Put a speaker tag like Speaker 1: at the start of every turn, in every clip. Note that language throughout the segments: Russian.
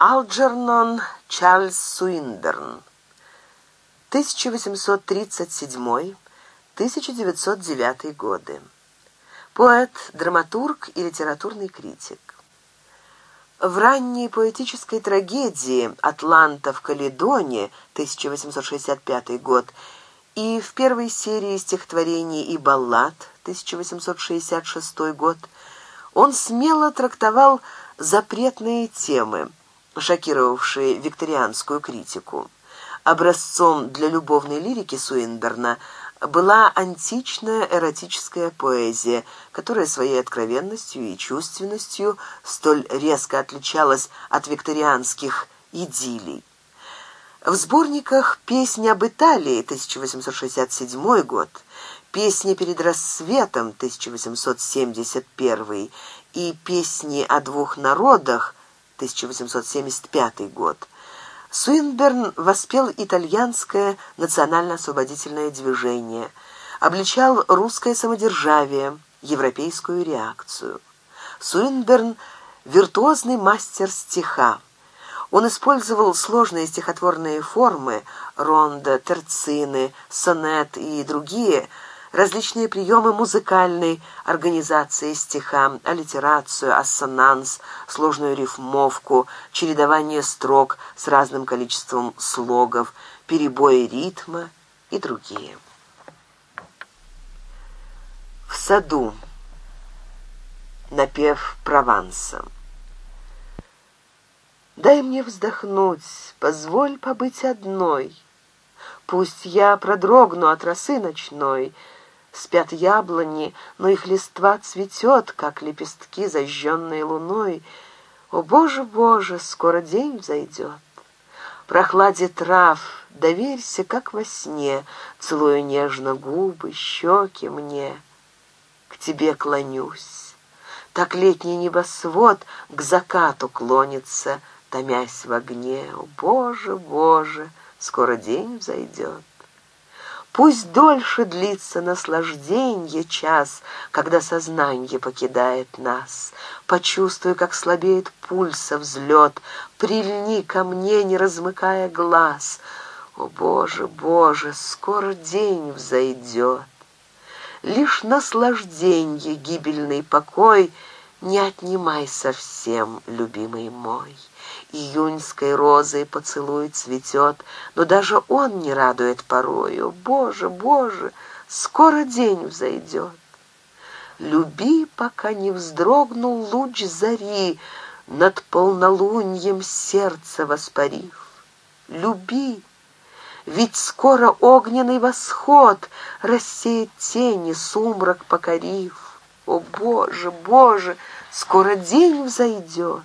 Speaker 1: Алджернон Чарльз Суиндерн, 1837-1909 годы. Поэт, драматург и литературный критик. В ранней поэтической трагедии «Атланта в Каледоне» 1865 год и в первой серии стихотворений и баллад 1866 год он смело трактовал запретные темы – шокировавшие викторианскую критику. Образцом для любовной лирики Суиндерна была античная эротическая поэзия, которая своей откровенностью и чувственностью столь резко отличалась от викторианских идиллий. В сборниках «Песня об Италии» 1867 год, песня перед рассветом» 1871 и «Песни о двух народах» 1875 год. Суинберн воспел итальянское национально-освободительное движение, обличал русское самодержавие, европейскую реакцию. Суинберн – виртуозный мастер стиха. Он использовал сложные стихотворные формы – ронда, терцины, сонет и другие – различные приемы музыкальной организации стиха, аллитерацию, ассонанс, сложную рифмовку, чередование строк с разным количеством слогов, перебои ритма и другие. В саду. Напев Прованса. Дай мне вздохнуть, позволь побыть одной. Пусть я продрогну от росы ночной — спят яблони, но их листва цветет, как лепестки, зажженные луной. О, Боже, Боже, скоро день взойдет. Прохладе трав доверься, как во сне, Целую нежно губы, щеки мне. К тебе клонюсь. Так летний небосвод к закату клонится, Томясь в огне. О, Боже, Боже, скоро день взойдет. Пусть дольше длится наслажденье час, Когда сознание покидает нас. Почувствуй, как слабеет пульса взлет, Прильни ко мне, не размыкая глаз. О, Боже, Боже, скоро день взойдет. Лишь наслажденье, гибельный покой — не отнимай совсем, любимый мой июньской розой поцелует, цветет, но даже он не радует порою. Боже, Боже, скоро день взойдет. Люби, пока не вздрогнул луч зари, над полнолуньем сердца воспарив. Люби, ведь скоро огненный восход рассеет тени, сумрак покорив. О, Боже, Боже, скоро день взойдет.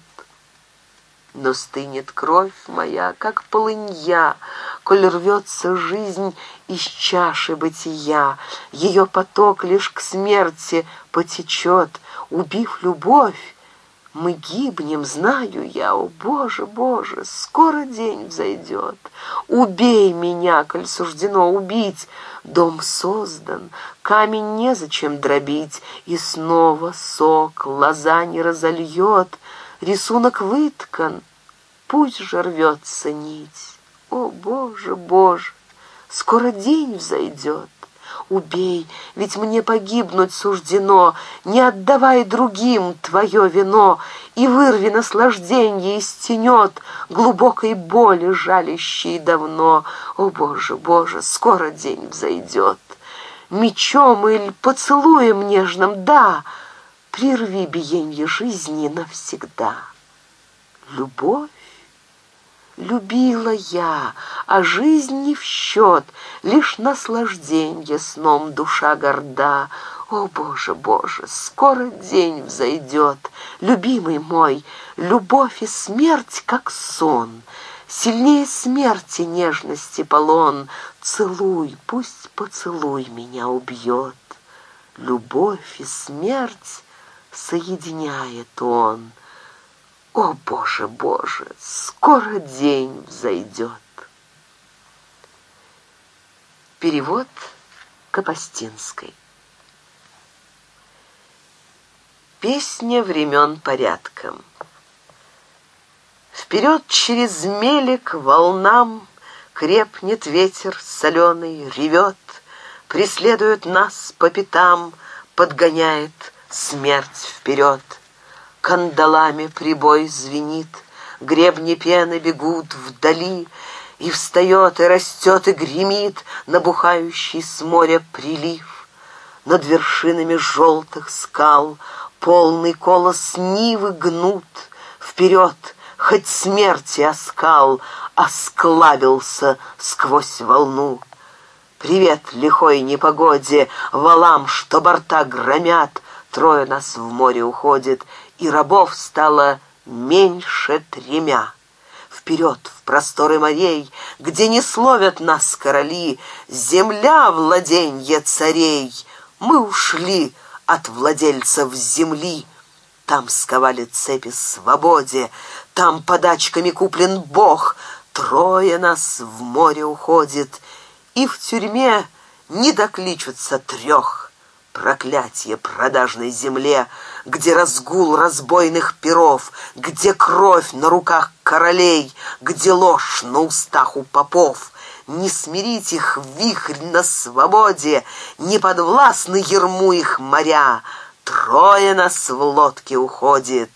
Speaker 1: Но стынет кровь моя, как полынья, Коль рвется жизнь из чаши бытия, Ее поток лишь к смерти потечет, Убив любовь, мы гибнем, знаю я, о Боже, Боже, скоро день взойдет. Убей меня, коль суждено убить. Дом создан, камень незачем дробить, И снова сок лоза не разольет — Рисунок выткан, пусть же рвется нить. О, Боже, Боже, скоро день взойдет. Убей, ведь мне погибнуть суждено, Не отдавай другим твое вино, И вырви наслаждение из тенет Глубокой боли, жалящей давно. О, Боже, Боже, скоро день взойдет. Мечом или поцелуем нежным, да, — прерви биение жизни навсегда. Любовь? Любила я, а жизнь не в счет, Лишь наслажденье сном душа горда. О, Боже, Боже, скоро день взойдет, Любимый мой, любовь и смерть, как сон. Сильнее смерти нежности полон, Целуй, пусть поцелуй меня убьет. Любовь и смерть соединяет он. О, Боже, Боже, скоро день взойдет. Перевод Капостинской. Песня времен порядком. Вперед через мели к волнам Крепнет ветер соленый, ревет, Преследует нас по пятам, Подгоняет смерть вперед. Кандалами прибой звенит, гребни пены бегут вдали, И встает, и растет, и гремит набухающий с моря прилив. Над вершинами желтых скал полный колос нивы гнут. Вперед, хоть смерти оскал, осклабился сквозь волну. Привет лихой непогоде, валам, что борта громят, Трое нас в море уходит, и рабов стало меньше тремя. Вперед, в просторы морей, где не словят нас короли, земля владенье царей. Мы ушли от владельцев земли. Там сковали цепи свободе, там подачками куплен Бог. Трое нас в море уходит, и в тюрьме не докличутся трех. Проклятие продажной земле, где разгул разбойных перов, где кровь на руках королей, где ложь на устах у попов. Не смирить их вихрь на свободе, не подвластны ерму их моря. Трое нас в лодке уходит,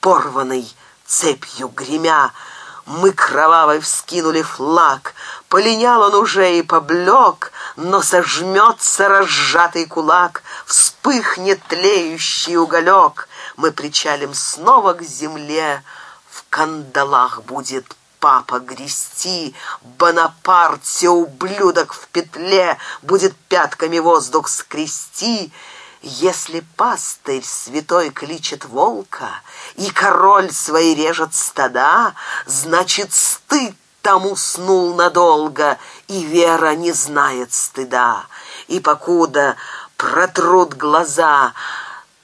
Speaker 1: порванный цепью гремя. Мы кровавой вскинули флаг, полинял он уже и поблек, но сожмется разжатый кулак, вспыхнет тлеющий уголек. Мы причалим снова к земле, в кандалах будет папа грести, Бонапарте ублюдок в петле будет пятками воздух скрести. Если пастырь святой кличет волка, и король свои режет стада, значит, стыд там уснул надолго, и вера не знает стыда. И покуда протрут глаза,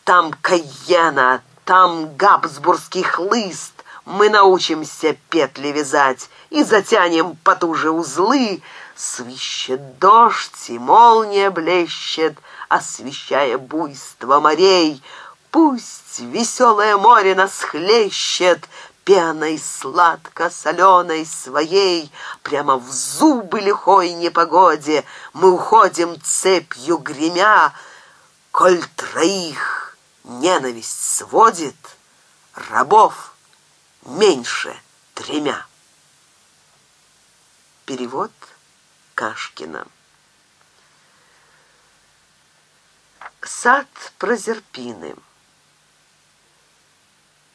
Speaker 1: там Каяна, там габсбургский хлыст, мы научимся петли вязать и затянем потуже узлы. Свищет дождь, и молния блещет, освещая буйство морей. Пусть веселое море нас хлещет, пеной сладко-соленой своей, Прямо в зубы лихой непогоде Мы уходим цепью гремя, Коль троих ненависть сводит, Рабов меньше тремя. Перевод Кашкина. Сад Прозерпины.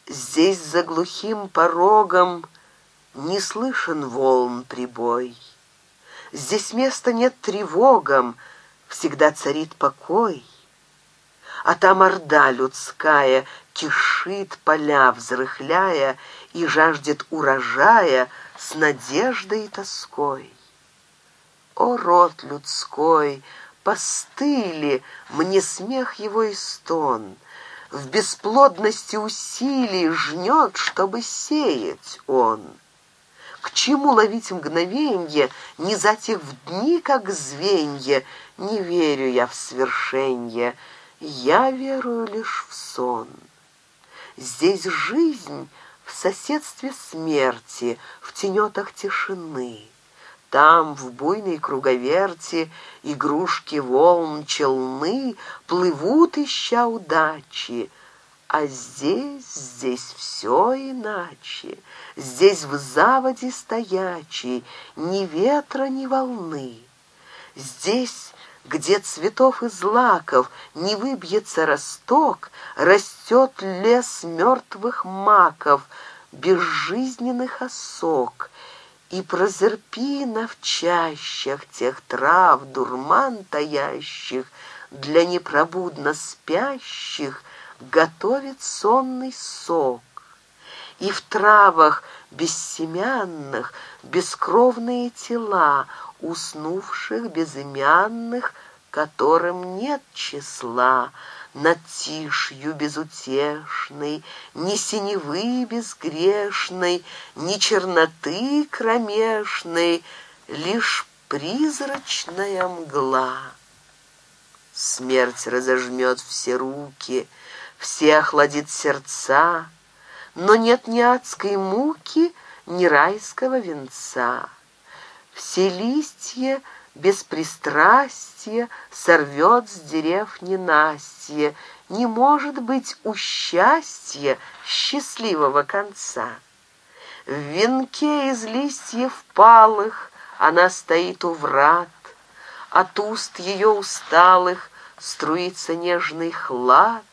Speaker 1: Здесь за глухим порогом не слышен волн прибой. Здесь места нет тревогам, всегда царит покой. А там орда людская кишит поля, взрыхляя, И жаждет урожая с надеждой и тоской. О, род людской, постыли мне смех его и стон — в бесплодности усилий жнет, чтобы сеять он. К чему ловить мгновенье, не затих в дни, как звенье, не верю я в свершенье, я верую лишь в сон. Здесь жизнь в соседстве смерти, в тенетах тишины. Там, в буйной круговерти игрушки волн челны плывут, ища удачи. А здесь, здесь все иначе, здесь в заводе стоячий, ни ветра, ни волны. Здесь, где цветов и злаков не выбьется росток, растет лес мертвых маков, безжизненных осок — и прозерпина в чащах тех трав, дурман таящих, для непробудно спящих готовит сонный сок. И в травах бессемянных бескровные тела, уснувших безымянных, которым нет числа, над тишью безутешной, ни синевы безгрешной, ни черноты кромешной, лишь призрачная мгла. Смерть разожмет все руки, все охладит сердца, но нет ни адской муки, ни райского венца. Все листья — без пристрастия сорвет с дерев ненастье, не может быть у счастья счастливого конца. В венке из листьев палых она стоит у врат, от уст ее усталых струится нежный хлад,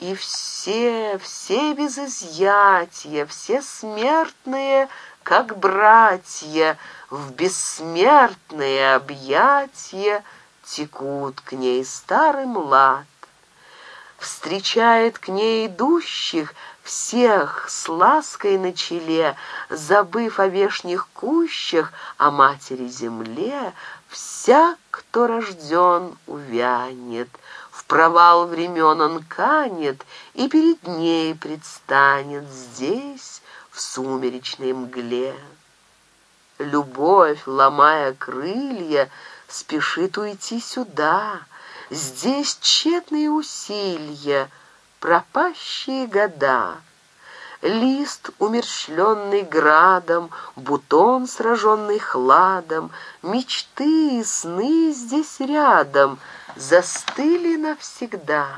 Speaker 1: и все, все без изъятия, все смертные — как братья в бессмертные объятия текут к ней старый млад. Встречает к ней идущих всех с лаской на челе, забыв о вешних кущах, о матери земле, вся, кто рожден, увянет. В провал времен он канет и перед ней предстанет здесь, в сумеречной мгле. Любовь, ломая крылья, спешит уйти сюда. Здесь тщетные усилия, пропащие года. Лист, умерщвленный градом, бутон, сраженный хладом, Мечты и сны здесь рядом застыли навсегда.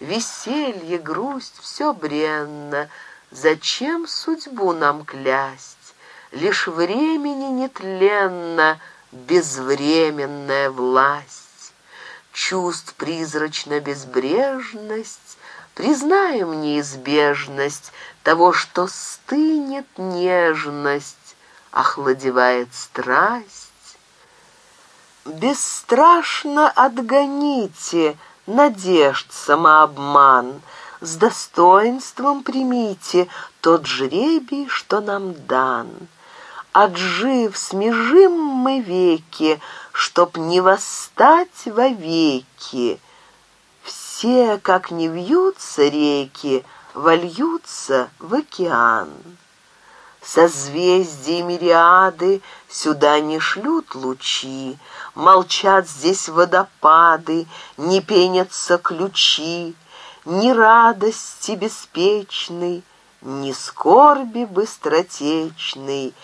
Speaker 1: Веселье, грусть — все бренно — Зачем судьбу нам клясть? Лишь времени нетленно безвременная власть. Чувств призрачно безбрежность, Признаем неизбежность Того, что стынет нежность, Охладевает страсть. Бесстрашно отгоните Надежд самообман — с достоинством примите тот жребий, что нам дан. Отжив, смежим мы веки, чтоб не восстать вовеки. Все, как не вьются реки, вольются в океан. Созвездия мириады сюда не шлют лучи, Молчат здесь водопады, не пенятся ключи, ни радости беспечной, ни скорби быстротечной.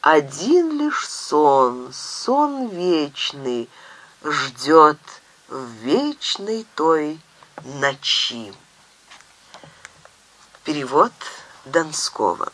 Speaker 1: Один лишь сон, сон вечный, ждет в вечной той ночи. Перевод Донского.